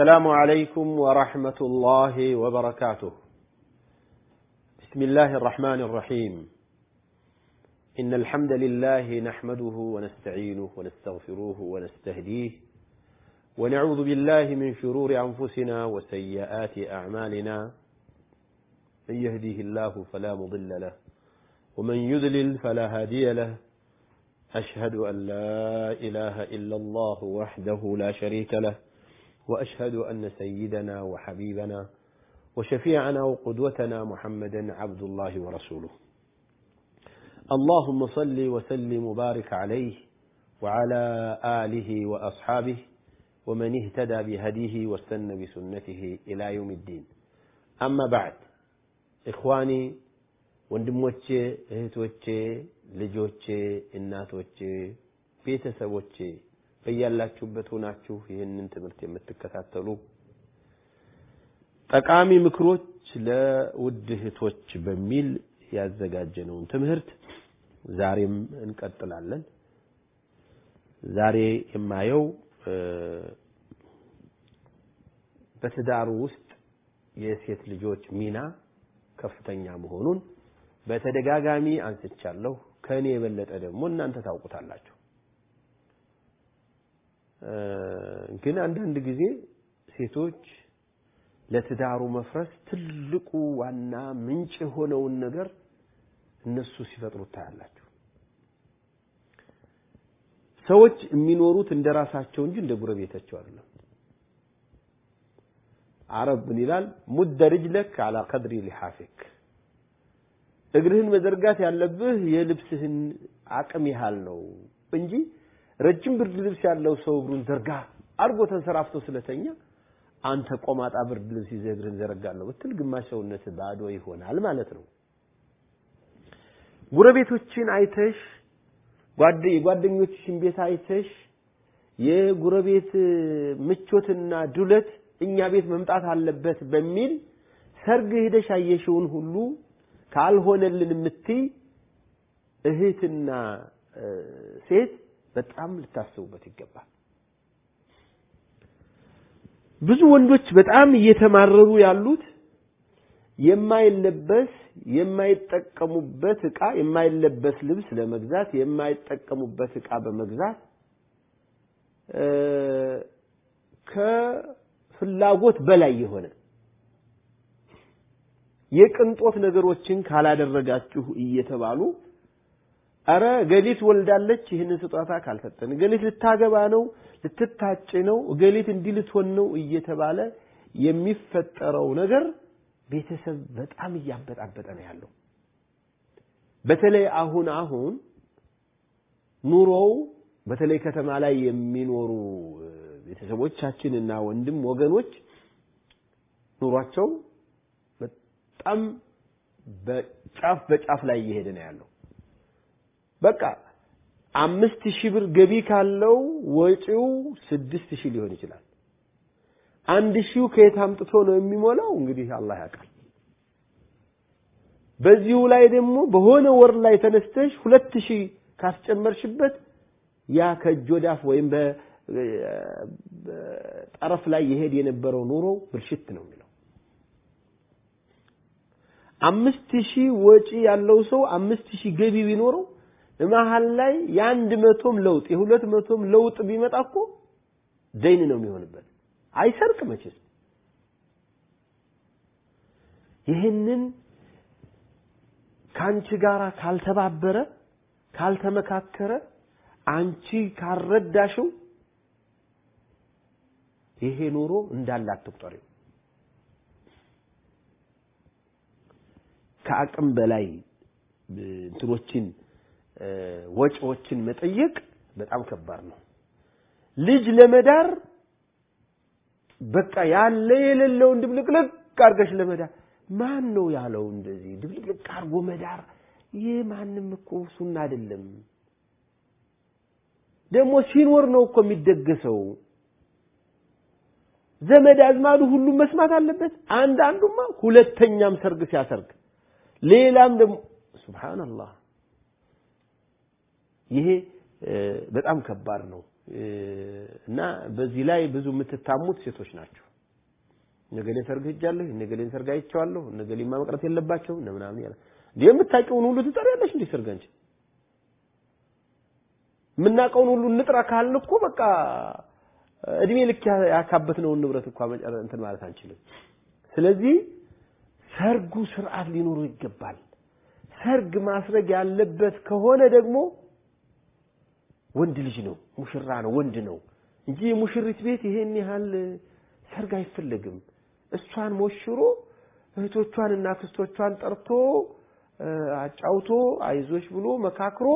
السلام عليكم ورحمة الله وبركاته. بسم الله الرحمن الرحيم. إن الحمد لله نحمده ونستعينه ونستغفروه ونستهديه ونعوذ بالله من شرور أنفسنا وسيئات أعمالنا من يهديه الله فلا مضل له ومن يذلل فلا هادي له أشهد أن لا إله إلا الله وحده لا شريك له واشهد ان سيدنا وحبيبنا وشفيعنا وقدوتنا محمدا عبد الله ورسوله اللهم صل وسلم وبارك عليه وعلى اله واصحابه ومن اهتدى بهديه واستنى بسنته الى يوم الدين اما بعد اخواني ወንድሞቼ እህቶቼ ልጆቼ እናቶቼ ቤተሰቦቼ በያላችሁበት ሆናችሁ ይህንን ትምህርት የምትከታተሉ ጠቃሚ ምክሮች ለውድ እህቶች በሚል ያዘጋጀነውን ትምህርት ዛሬም እንቀጥላለን። ዛሬ የማየው በትዳሩ ውስጥ የሴት ልጆች ሚና ከፍተኛ መሆኑን በተደጋጋሚ አንስቻለሁ። ከእኔ የበለጠ ደግሞ እናንተ ታውቁታላችሁ። ግን አንዳንድ ጊዜ ሴቶች ለትዳሩ መፍረስ ትልቁ ዋና ምንጭ የሆነውን ነገር እነሱ ሲፈጥሩ ታያላችሁ። ሰዎች የሚኖሩት እንደ ራሳቸው እንጂ እንደ ጉረቤታቸው አይደለም። አረብ ምን ይላል? ሙደ ርጅለክ አላ ቀድሪ ሊሓፊክ፣ እግርህን መዘርጋት ያለብህ የልብስህን አቅም ያህል ነው እንጂ ረጅም ብርድ ልብስ ያለው ሰው እግሩን ዘርጋ አድርጎ ተንሰራፍቶ ስለተኛ አንተ ቆማጣ ብርድ ልብስ ይዘህ እግርን ዘረጋለሁ ብትል ግማሽ ሰውነት ባዶ ይሆናል ማለት ነው። ጉረቤቶችን አይተሽ ጓደ የጓደኞችሽን ቤት አይተሽ የጉረቤት ምቾትና ዱለት እኛ ቤት መምጣት አለበት በሚል ሰርግ ሄደሽ አየሽውን ሁሉ ካልሆነልን የምትይ እህትና ሴት በጣም ልታስቡበት ይገባል። ብዙ ወንዶች በጣም እየተማረሩ ያሉት የማይለበስ የማይጠቀሙበት እቃ የማይለበስ ልብስ ለመግዛት የማይጠቀሙበት እቃ በመግዛት ከፍላጎት በላይ የሆነ የቅንጦት ነገሮችን ካላደረጋችሁ እየተባሉ አረ ገሊት ወልዳለች ይህንን ስጦታ ካልሰጠን፣ ገሊት ልታገባ ነው፣ ልትታጭ ነው፣ ገሊት እንዲህ ልትሆን ነው እየተባለ የሚፈጠረው ነገር ቤተሰብ በጣም እያበጣበጠ ነው ያለው። በተለይ አሁን አሁን ኑሮው በተለይ ከተማ ላይ የሚኖሩ ቤተሰቦቻችንና ወንድም ወገኖች ኑሯቸው በጣም በጫፍ በጫፍ ላይ እየሄደ ነው ያለው። በቃ አምስት ሺህ ብር ገቢ ካለው ወጪው ስድስት ሺህ ሊሆን ይችላል። አንድ ሺው ከየት አምጥቶ ነው የሚሞላው? እንግዲህ አላህ ያውቃል። በዚሁ ላይ ደግሞ በሆነ ወር ላይ ተነስተሽ ሁለት ሺህ ካስጨመርሽበት ያ ከእጅ ወዳፍ ወይም በጠረፍ ላይ የሄድ የነበረው ኑሮ ብልሽት ነው የሚለው። አምስት ሺህ ወጪ ያለው ሰው አምስት ሺህ ገቢ ቢኖረው መሀል ላይ የአንድ መቶም ለውጥ የሁለት መቶም ለውጥ ቢመጣ እኮ ዘይን ነው የሚሆንበት። አይሰርቅ መቼስ። ይህንን ከአንቺ ጋር ካልተባበረ ካልተመካከረ አንቺ ካልረዳሽው ይሄ ኑሮ እንዳለ አትቁጠሪው። ከአቅም በላይ እንትኖችን ወጪዎችን መጠየቅ በጣም ከባድ ነው። ልጅ ለመዳር በቃ ያለ የሌለውን ድብልቅልቅ አድርገሽ ለመዳር ማን ነው ያለው? እንደዚህ ድብልቅልቅ አድርጎ መዳር ይህ ማንም እኮ ሱና አይደለም። ደግሞ ሲኖር ነው እኮ የሚደገሰው። ዘመድ አዝማዱ ሁሉም መስማት አለበት። አንዳንዱማ ሁለተኛም ሰርግ ሲያሰርግ ሌላም ደግሞ ሱብሃንአላህ ይሄ በጣም ከባድ ነው እና በዚህ ላይ ብዙ የምትታሙት ሴቶች ናቸው። ነገሌን ሰርግ ሄጃለሁ፣ ነገሌን ሰርግ አይቼዋለሁ፣ ነገሌማ መቅረት የለባቸው እነ ምናምን ያለ የምታውቂውን ሁሉ ትጠሪያለሽ እንዴ ሰርግ አንቺ የምናውቀውን ሁሉ እንጥራ ካልን እኮ በቃ እድሜ ልክ ያካበትነውን ንብረት እኮ እንትን ማለት አንችልም። ስለዚህ ሰርጉ ስርዓት ሊኖረው ይገባል። ሰርግ ማስረግ ያለበት ከሆነ ደግሞ ወንድ ልጅ ነው፣ ሙሽራ ነው፣ ወንድ ነው እንጂ የሙሽሪት ቤት ይሄን ያህል ሰርግ አይፈለግም። እሷን ሞሽሮ እህቶቿን እና ክስቶቿን ጠርቶ አጫውቶ አይዞሽ ብሎ መካክሮ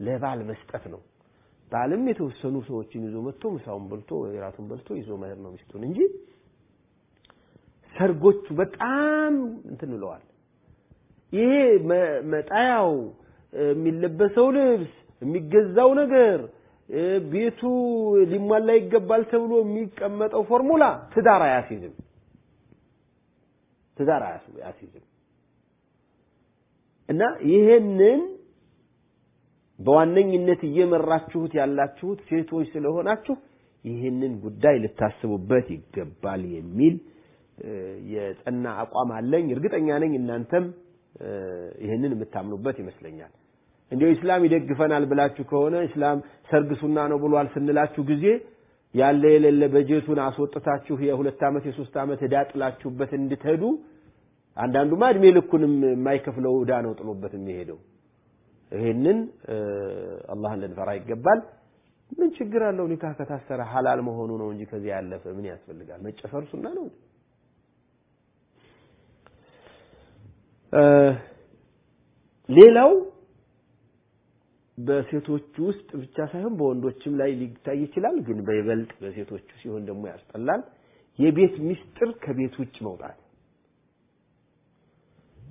ለባል መስጠት ነው። ባልም የተወሰኑ ሰዎችን ይዞ መጥቶ ምሳውን በልቶ የራቱን በልቶ ይዞ መሄድ ነው ሚስቱን እንጂ ሰርጎቹ በጣም እንትን ብለዋል። ይሄ መጣያው፣ የሚለበሰው ልብስ፣ የሚገዛው ነገር፣ ቤቱ ሊሟላ ይገባል ተብሎ የሚቀመጠው ፎርሙላ ትዳር አያስይዝም። ትዳር አያስይዝም እና ይሄንን በዋነኝነት እየመራችሁት ያላችሁት ሴቶች ስለሆናችሁ ይህንን ጉዳይ ልታስቡበት ይገባል የሚል የጸና አቋም አለኝ። እርግጠኛ ነኝ እናንተም ይህንን የምታምኑበት ይመስለኛል። እንዲያው ኢስላም ይደግፈናል ብላችሁ ከሆነ ኢስላም ሰርግ ሱና ነው ብሏል ስንላችሁ ጊዜ ያለ የሌለ በጀቱን አስወጥታችሁ የሁለት ዓመት የሶስት ዓመት ዕዳ ጥላችሁበት እንድትሄዱ አንዳንዱማ እድሜ ልኩንም የማይከፍለው ዕዳ ነው ጥሎበት የሚሄደው። ይሄንን አላህን ልንፈራ ይገባል። ምን ችግር አለው? ኒካህ ከታሰረ ሐላል መሆኑ ነው እንጂ ከዚህ ያለፈ ምን ያስፈልጋል? መጨፈር ሱና ነው። ሌላው በሴቶች ውስጥ ብቻ ሳይሆን በወንዶችም ላይ ሊታይ ይችላል፣ ግን በይበልጥ በሴቶቹ ሲሆን ደግሞ ያስጠላል። የቤት ሚስጥር ከቤት ውጭ መውጣት።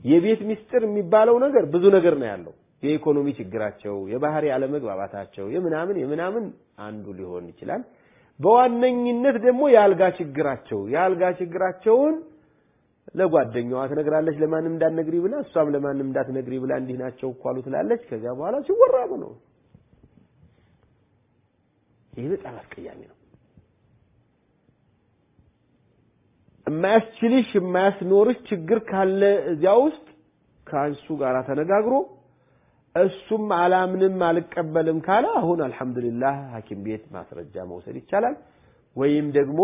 የቤት ሚስጥር የሚባለው ነገር ብዙ ነገር ነው ያለው። የኢኮኖሚ ችግራቸው፣ የባህሪ አለመግባባታቸው፣ የምናምን የምናምን አንዱ ሊሆን ይችላል። በዋነኝነት ደግሞ የአልጋ ችግራቸው የአልጋ ችግራቸውን ለጓደኛዋ ትነግራለች፣ ለማንም እንዳትነግሪ ብላ፣ እሷም ለማንም እንዳትነግሪ ብላ እንዲህ ናቸው እኮ አሉ ትላለች። ከዚያ በኋላ ሲወራሙ ነው። ይህ በጣም አስቀያሚ ነው። የማያስችልሽ የማያስኖርሽ ችግር ካለ እዚያ ውስጥ ከእሱ ጋር ተነጋግሮ እሱም አላምንም አልቀበልም ካለ አሁን አልሐምዱሊላህ ሐኪም ቤት ማስረጃ መውሰድ ይቻላል። ወይም ደግሞ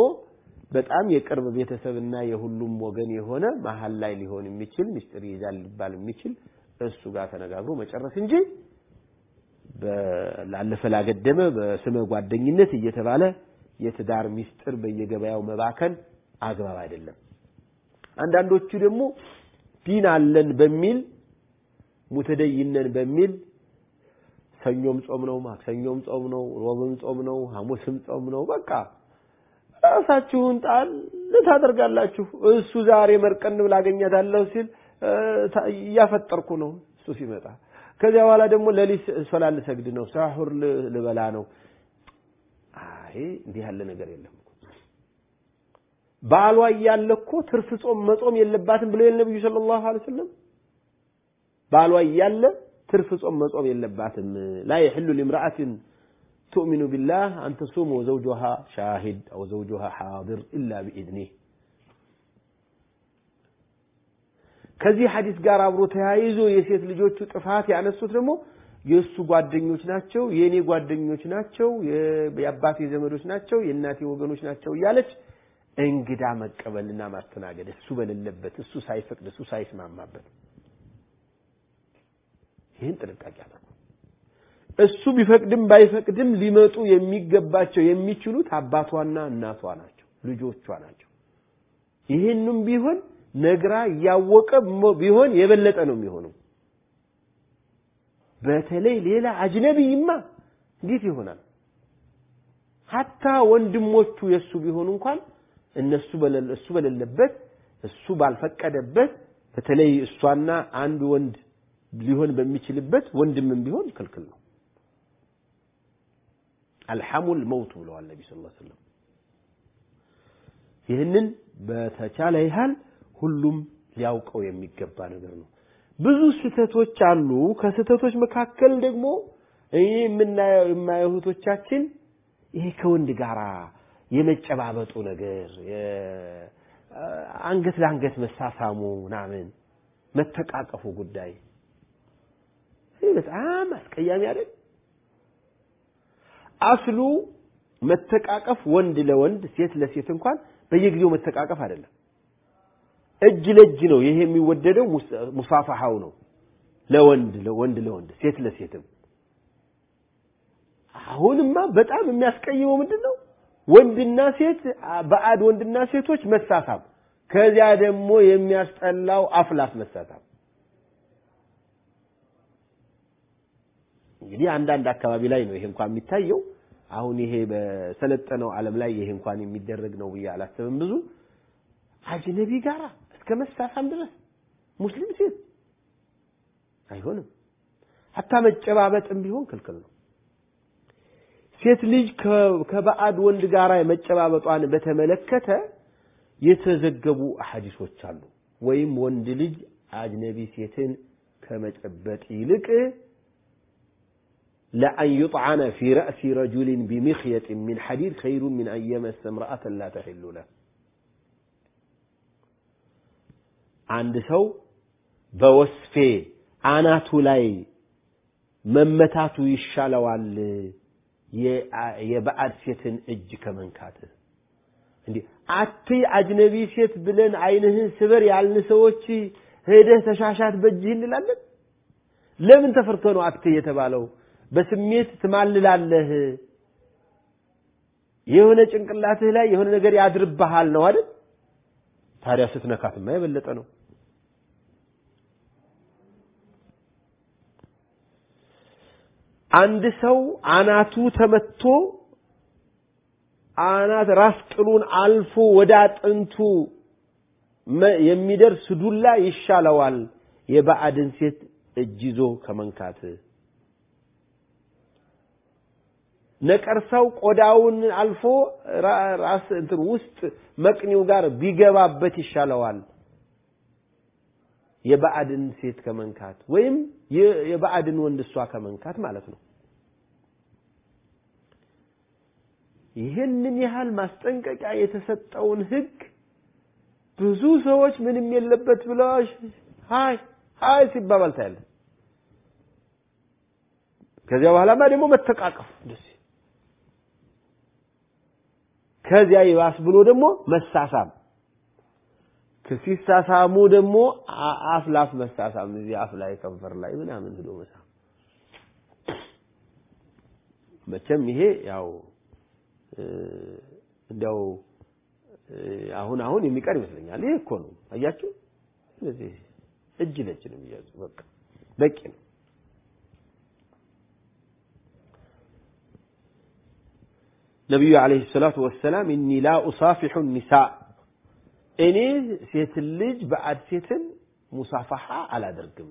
በጣም የቅርብ ቤተሰብና የሁሉም ወገን የሆነ መሀል ላይ ሊሆን የሚችል ምስጢር ይዛል ሊባል የሚችል እሱ ጋር ተነጋግሮ መጨረስ እንጂ ላለፈ ላገደመ በስመ ጓደኝነት እየተባለ የትዳር ምስጢር በየገበያው መባከን አግባብ አይደለም። አንዳንዶቹ ደግሞ ዲን አለን በሚል ሙተደይነን በሚል ሰኞም ጾም ነው፣ ማክሰኞም ጾም ነው፣ ሮብም ጾም ነው፣ ሐሙስም ጾም ነው። በቃ ራሳችሁን ጣል ታደርጋላችሁ። እሱ ዛሬ መርቀን ብላ አገኛታለሁ ሲል እያፈጠርኩ ነው እሱ ሲመጣ። ከዚያ በኋላ ደግሞ ሌሊት ሶላት ልሰግድ ነው፣ ሳሁር ልበላ ነው። አይ እንዲህ ያለ ነገር የለም። ባሏ እያለ እኮ ትርፍ ጾም መጾም የለባትም ብለው የነብዩ ሰለላሁ ዐለይሂ ወሰለም ባሏ እያለ ትርፍ ጾም መጾም የለባትም። ላ የሕሉ ሊምርአትን ትኡሚኑ ቢላህ አን ተሱም ወዘውጁሃ ሻሂድ አው ዘውጁሃ ሓድር ኢላ ቢኢዝኒህ። ከዚህ ሐዲስ ጋር አብሮ ተያይዞ የሴት ልጆቹ ጥፋት ያነሱት ደግሞ የእሱ ጓደኞች ናቸው፣ የእኔ ጓደኞች ናቸው፣ የአባቴ ዘመዶች ናቸው፣ የእናቴ ወገኖች ናቸው እያለች እንግዳ መቀበልና ማስተናገድ እሱ በሌለበት እሱ ሳይፈቅድ እሱ ሳይስማማበት ይህን ጥንቃቄ አድርጉ። እሱ ቢፈቅድም ባይፈቅድም ሊመጡ የሚገባቸው የሚችሉት አባቷና እናቷ ናቸው፣ ልጆቿ ናቸው። ይህንም ቢሆን ነግራ እያወቀ ቢሆን የበለጠ ነው የሚሆነው። በተለይ ሌላ አጅነቢይማ እንዴት ይሆናል? ሀታ ወንድሞቹ የእሱ ቢሆኑ እንኳን እነሱ እሱ በሌለበት እሱ ባልፈቀደበት በተለይ እሷና አንድ ወንድ ሊሆን በሚችልበት ወንድምም ቢሆን ክልክል ነው። አልሐሙል መውት ብለዋል ነቢ ስ ሰለም። ይህንን በተቻለ ያህል ሁሉም ሊያውቀው የሚገባ ነገር ነው። ብዙ ስህተቶች አሉ። ከስህተቶች መካከል ደግሞ እኔ የምናየው የማየው እህቶቻችን ይሄ ከወንድ ጋራ የመጨባበጡ ነገር አንገት ለአንገት መሳሳሙ ምናምን መተቃቀፉ ጉዳይ ይህ በጣም አስቀያሚ አይደል? አስሉ መተቃቀፍ ወንድ ለወንድ ሴት ለሴት እንኳን በየጊዜው መተቃቀፍ አይደለም። እጅ ለእጅ ነው ይሄ የሚወደደው ሙሳፋሃው ነው። ለወንድ ለወንድ ለወንድ ሴት ለሴትም አሁንማ በጣም የሚያስቀይመው ምንድን ነው? ወንድና ሴት በአድ ወንድና ሴቶች መሳሳም፣ ከዚያ ደግሞ የሚያስጠላው አፍላፍ መሳሳም። እንግዲህ አንዳንድ አካባቢ ላይ ነው ይሄ እንኳን የሚታየው። አሁን ይሄ በሰለጠነው ዓለም ላይ ይሄ እንኳን የሚደረግ ነው ብዬ አላስብም። ብዙ አጅነቢ ጋራ እስከ መሳሳም ድረስ ሙስሊም ሴት አይሆንም። ሀታ መጨባበጥም ቢሆን ክልክል ነው። ሴት ልጅ ከባዕድ ወንድ ጋር መጨባበጧን በተመለከተ የተዘገቡ አሐዲሶች አሉ። ወይም ወንድ ልጅ አጅነቢ ሴትን ከመጨበጥ ይልቅ ለአን ዩጥዓነ ፊ ረእሲ ረጁሊን ቢሚኽየጥ ሚን ሐዲድ ኸይሩ ሚን አን የመሰ እምረአተን ላ ተሒሉ ለህ። አንድ ሰው በወስፌ አናቱ ላይ መመታቱ ይሻለዋል የባዕድ ሴትን እጅ ከመንካት። እንዲህ አትይ አጅነቢ ሴት ብለን አይንህን ስበር ያልን ሰዎች ሄደህ ተሻሻት በእጅህ እንላለን። ለምን ተፈርቶ ነው አትይ የተባለው? በስሜት ትማልላለህ። የሆነ ጭንቅላትህ ላይ የሆነ ነገር ያድርብሃል ነው አይደል? ታዲያ ስትነካትማ የበለጠ ነው። አንድ ሰው አናቱ ተመቶ አናት ራስ ቅሉን አልፎ ወደ አጥንቱ የሚደርስ ዱላ ይሻለዋል የባዕድን ሴት እጅ ይዞ ከመንካት። ነቀርሳው ቆዳውን አልፎ ራስ እንትን ውስጥ መቅኒው ጋር ቢገባበት ይሻለዋል የባዕድን ሴት ከመንካት ወይም የባዕድን ወንድ እሷ ከመንካት ማለት ነው። ይህንን ያህል ማስጠንቀቂያ የተሰጠውን ሕግ ብዙ ሰዎች ምንም የለበት ብለው ሀይ ሀይ ሲባባል ታያለህ። ከዚያ በኋላማ ደግሞ መተቃቀፍ ደስ ከዚያ ይባስ ብሎ ደግሞ መሳሳም ሲሳሳሙ ደግሞ አፍ ላፍ መሳሳም እዚህ አፍ ላይ ከንፈር ላይ ምናምን ሄዶ መሳም። መቼም ይሄ ያው እንዲያው አሁን አሁን የሚቀር ይመስለኛል። ይሄ እኮ ነው አያችሁ፣ ስለዚህ እጅ ለእጅ ነው የሚያዙ። በቃ በቂ ነው። ነቢዩ ዓለይሂ ሰላቱ ወሰላም እኒ ላ ኡሳፊሑ ኒሳ እኔ ሴትን ልጅ በአድ ሴትን ሙሳፋሓ አላደርግም።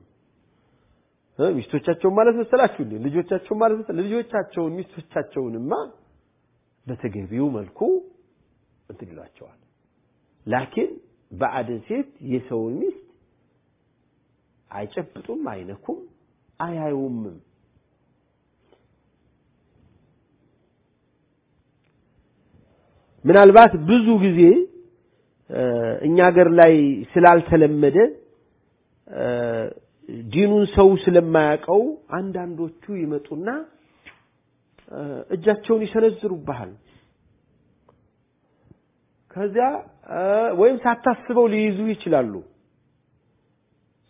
ሚስቶቻቸውን ማለት መሰላችሁ እንዴ? ልጆቻቸውን ማለት መሰላችሁ? ልጆቻቸውን ሚስቶቻቸውንማ በተገቢው መልኩ እንትን ይሏቸዋል። ላኪን በአድን ሴት የሰውን ሚስት አይጨብጡም፣ አይነኩም፣ አያዩምም። ምናልባት ብዙ ጊዜ እኛ ሀገር ላይ ስላልተለመደ ዲኑን ሰው ስለማያውቀው አንዳንዶቹ ይመጡና እጃቸውን ይሰነዝሩብሃል። ከዚያ ወይም ሳታስበው ሊይዙ ይችላሉ።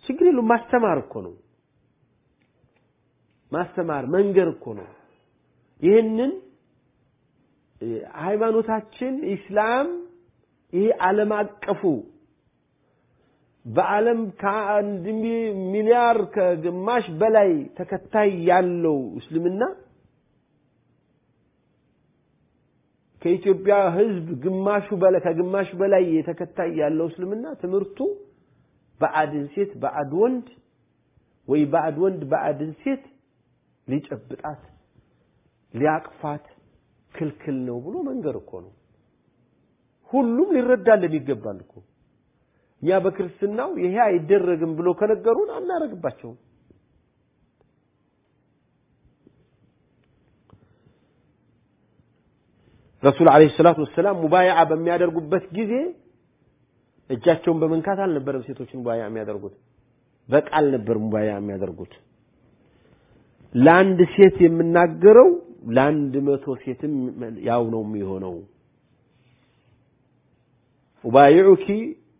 ችግር የለውም። ማስተማር እኮ ነው። ማስተማር መንገር እኮ ነው። ይህንን ሃይማኖታችን ኢስላም ይሄ ዓለም አቀፉ በዓለም ከአንድ ሚሊያር ከግማሽ በላይ ተከታይ ያለው እስልምና ከኢትዮጵያ ህዝብ ግማሹ በላይ ከግማሽ በላይ የተከታይ ያለው እስልምና ትምህርቱ ባዕድን ሴት ባዕድ ወንድ ወይ ባዕድ ወንድ ባዕድን ሴት ሊጨብጣት ሊያቅፋት ክልክል ነው ብሎ መንገር እኮ ነው። ሁሉም ሊረዳልን ይገባል እኮ። እኛ በክርስትናው ይሄ አይደረግም ብሎ ከነገሩን አናረግባቸውም። ረሱል ዓለይሂ ሰላቱ ወሰላም ሙባያዓ በሚያደርጉበት ጊዜ እጃቸውን በመንካት አልነበረም ሴቶችን ሙባያዓ የሚያደርጉት፣ በቃል ነበር ሙባያዓ የሚያደርጉት። ለአንድ ሴት የምናገረው ለአንድ መቶ ሴትም ያው ነው የሚሆነው። أبايعك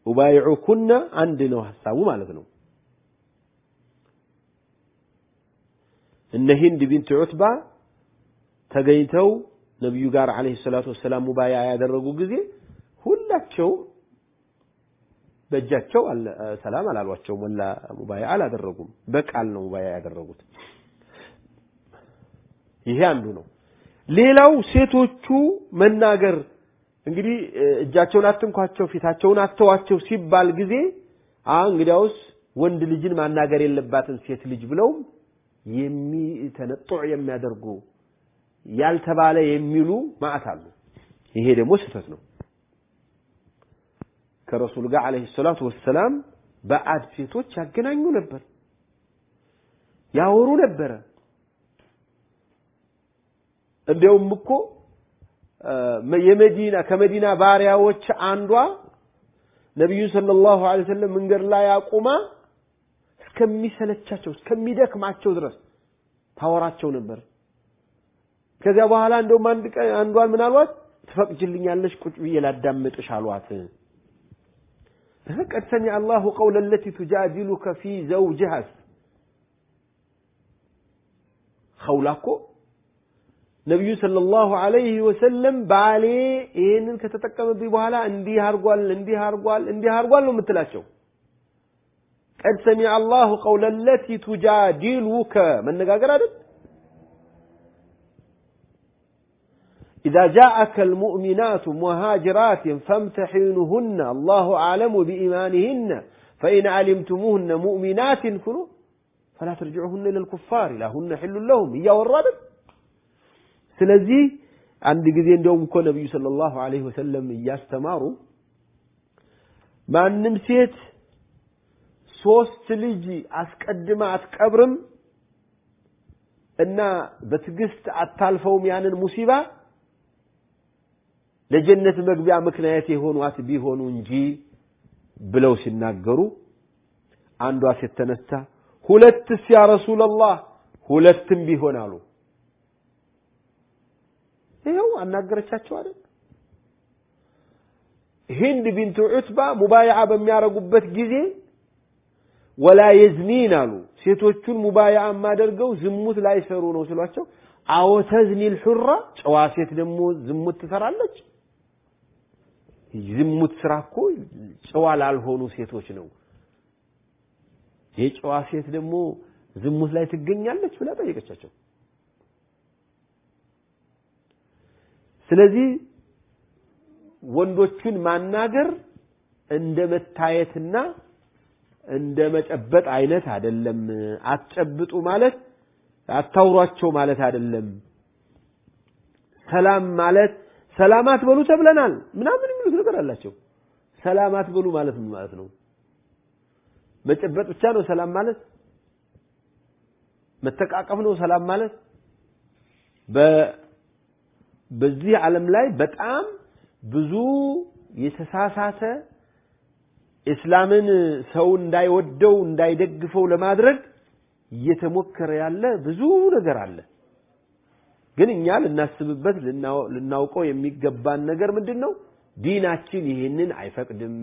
أبايعكن አንድ ነው ሀሳቡ ማለት ነው። እነ ሂንድ ቢንት ዑትባ ተገኝተው ነቢዩ ጋር عليه الصلاة والسلام ሙባያዓ ያደረጉ ጊዜ ሁላቸውም በእጃቸው ሰላም አላሏቸውም፣ ወላ ሙባያ አላደረጉም። በቃል ነው ሙባያ ያደረጉት። ይሄ አንዱ ነው። ሌላው ሴቶቹ መናገር እንግዲህ እጃቸውን አትንኳቸው፣ ፊታቸውን አተዋቸው ሲባል ጊዜ አ እንግዲያውስ ወንድ ልጅን ማናገር የለባትም ሴት ልጅ ብለው የሚተነጡዕ የሚያደርጉ ያልተባለ የሚሉ ማዕት አሉ። ይሄ ደግሞ ስህተት ነው። ከረሱል ጋር ዓለይሂ ሰላቱ ወሰላም በአድ ሴቶች ያገናኙ ነበር፣ ያወሩ ነበረ። እንዲያውም እኮ የመዲና ከመዲና ባሪያዎች አንዷ ነቢዩ ሰለላሁ ዐለይሂ ወሰለም መንገድ ላይ አቁማ እስከሚሰለቻቸው እስከሚደክማቸው ድረስ ታወራቸው ነበር። ከዚያ በኋላ እንደውም አንድ ቀን አንዷን ምን አሏት? ትፈቅጅልኛለሽ ቁጭ ብዬ ላዳምጥሽ አሏት። ቀድ ሰሚዐ አላሁ ቀውለ ለቲ ቱጃዲሉከ ፊ ዘውጅሃስ ኸውላ እኮ ነቢዩ ሰለላሁ ዐለይሂ ወሰለም ባሌ ይህንን ከተጠቀመብኝ በኋላ እንዲህ አርጓል፣ እንዲህ አርጓል፣ እንዲህ አርጓል ነው የምትላቸው። ቀድ ሰሚዐ አላሁ ቀውለ ለቲ ቱጃዲሉከ መነጋገር አይደል? إذا جاءك المؤمنات مهاجرات فامتحنهن الله أعلم بإيمانهن فإن علمتموهن مؤمنات كنوا فلا ترجعوهن إلى الكفار لا هن حل لهم هي والرابط ስለዚህ አንድ ጊዜ እንደውም እኮ ነቢዩ ሰለላሁ ዐለይሂ ወሰለም እያስተማሩ ማንም ሴት ሶስት ልጅ አስቀድማ አትቀብርም እና በትዕግስት አታልፈውም ያንን ሙሲባ ለጀነት መግቢያ ምክንያት የሆኗት ቢሆኑ እንጂ ብለው ሲናገሩ አንዷ ሴት ተነስታ ሁለትስ ያ ረሱለላህ ሁለትም ቢሆን አሉ። ይኸው አናገረቻቸው አይደል? ሂንድ ቢንቱ ዑትባ ሙባይዓ በሚያረጉበት ጊዜ ولا يزنين አሉ። ሴቶቹን ሙባይዓ የማደርገው ዝሙት ላይሰሩ ነው ሲሏቸው፣ አዎ تزني الحرة ጨዋ ሴት ደግሞ ዝሙት ትሰራለች። ዝሙት ስራ እኮ ጨዋ ላልሆኑ ሴቶች ነው። የጨዋ ሴት ደግሞ ዝሙት ላይ ትገኛለች ብላ ጠየቀቻቸው። ስለዚህ ወንዶቹን ማናገር እንደ መታየትና እንደ መጨበጥ አይነት አይደለም። አትጨብጡ ማለት አታውሯቸው ማለት አይደለም። ሰላም ማለት ሰላም አትበሉ ተብለናል ምናምን የሚሉት ነገር አላቸው። ሰላም አትበሉ ማለት ምን ማለት ነው? መጨበጥ ብቻ ነው ሰላም ማለት? መተቃቀፍ ነው ሰላም ማለት? በዚህ ዓለም ላይ በጣም ብዙ የተሳሳተ እስላምን ሰው እንዳይወደው እንዳይደግፈው ለማድረግ እየተሞከረ ያለ ብዙ ነገር አለ። ግን እኛ ልናስብበት ልናውቀው የሚገባን ነገር ምንድን ነው? ዲናችን ይህንን አይፈቅድም፣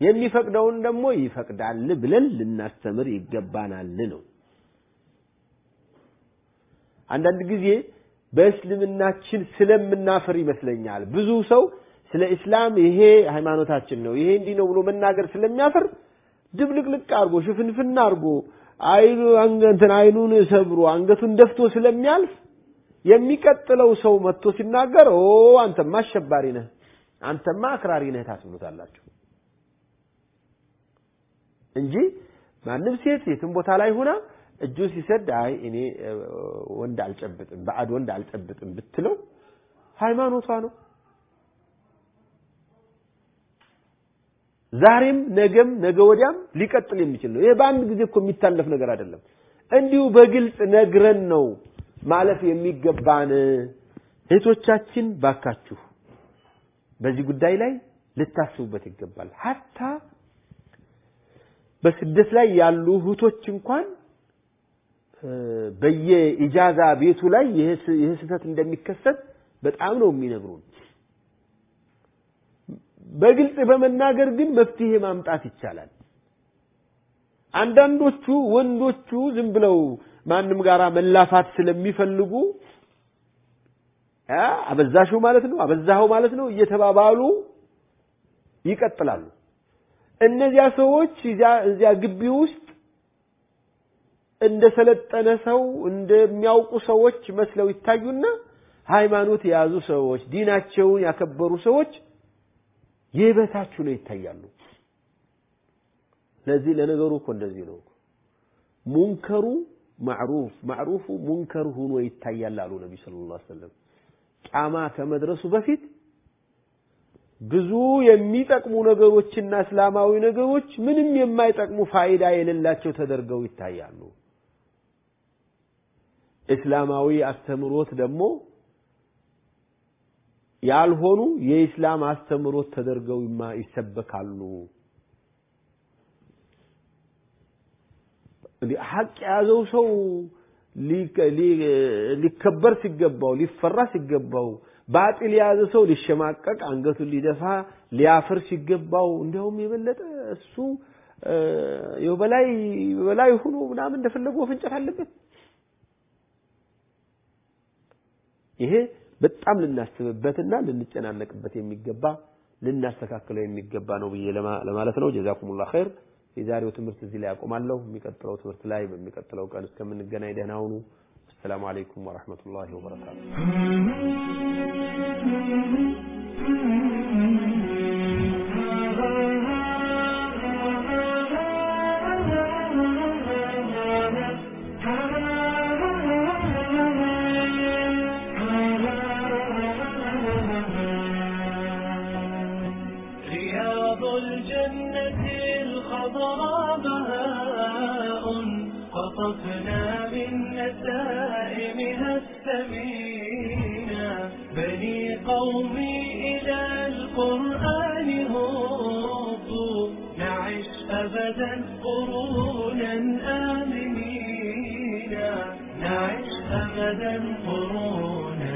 የሚፈቅደውን ደግሞ ይፈቅዳል ብለን ልናስተምር ይገባናል ነው። አንዳንድ ጊዜ በእስልምናችን ስለምናፍር ይመስለኛል። ብዙ ሰው ስለ እስላም ይሄ ሃይማኖታችን ነው ይሄ እንዲህ ነው ብሎ መናገር ስለሚያፍር ድብልቅልቅ አድርጎ ሽፍንፍና አድርጎ አይኑ እንትን አይኑን ሰብሮ አንገቱን ደፍቶ ስለሚያልፍ የሚቀጥለው ሰው መጥቶ ሲናገር ኦ አንተማ አሸባሪ ነህ፣ አንተማ አክራሪ ነህ ታስብሉታላችሁ። እንጂ ማንም ሴት የትም ቦታ ላይ ሆና እጁን ሲሰድ አይ እኔ ወንድ አልጨብጥም ባዕድ ወንድ አልጨብጥም ብትለው ሃይማኖቷ ነው። ዛሬም ነገም ነገ ወዲያም ሊቀጥል የሚችል ነው። ይሄ በአንድ ጊዜ እኮ የሚታለፍ ነገር አይደለም። እንዲሁ በግልጽ ነግረን ነው ማለፍ የሚገባን። እህቶቻችን ባካችሁ በዚህ ጉዳይ ላይ ልታስቡበት ይገባል። ሀታ በስደት ላይ ያሉ እህቶች እንኳን በየኢጃዛ ቤቱ ላይ ይህ ስህተት እንደሚከሰት በጣም ነው የሚነግሩን። በግልጽ በመናገር ግን መፍትሄ ማምጣት ይቻላል። አንዳንዶቹ ወንዶቹ ዝም ብለው ማንም ጋር መላፋት ስለሚፈልጉ አበዛሽው ማለት ነው፣ አበዛኸው ማለት ነው እየተባባሉ ይቀጥላሉ። እነዚያ ሰዎች እዚያ ግቢ ውስጥ እንደ ሰለጠነ ሰው እንደሚያውቁ ሰዎች መስለው ይታዩና ሃይማኖት የያዙ ሰዎች፣ ዲናቸውን ያከበሩ ሰዎች የበታች ነው ይታያሉ። ለዚህ ለነገሩ እኮ እንደዚህ ነው። ሙንከሩ ማዕሩፍ ማዕሩፉ ሙንከር ሆኖ ይታያል አሉ ነቢ ሰለላሁ ዐለይሂ ወሰለም። ጫማ ከመድረሱ በፊት ብዙ የሚጠቅሙ ነገሮችና እስላማዊ ነገሮች ምንም የማይጠቅሙ ፋይዳ የሌላቸው ተደርገው ይታያሉ። እስላማዊ አስተምሮት ደግሞ ያልሆኑ የኢስላም አስተምሮት ተደርገው ይሰበካሉ። ሀቅ የያዘው ሰው ሊከበር ሲገባው ሊፈራ ሲገባው ባጢል የያዘ ሰው ሊሸማቀቅ አንገቱን ሊደፋ ሊያፍር ሲገባው እንዲያውም የበለጠ እሱ የበላይ በላይ ሆኖ ምናምን እንደፈለጉ መፈንጨት አለበት። ይሄ በጣም ልናስብበትና ልንጨናነቅበት የሚገባ ልናስተካክለው የሚገባ ነው ብዬ ለማለት ነው። ጀዛኩሙላህ ኸይር። የዛሬው ትምህርት እዚህ ላይ አቆማለሁ። የሚቀጥለው ትምህርት ላይ በሚቀጥለው ቀን እስከምንገናኝ ደህና ሁኑ። አሰላሙ አለይኩም ወረሕመቱላሂ ወበረካቱ። بهاء قطفنا من نسائمها الثمينة بني قومي إلى القرآن هبوا نعش أبدا قرونا آمنين. نعش أبدا قرونا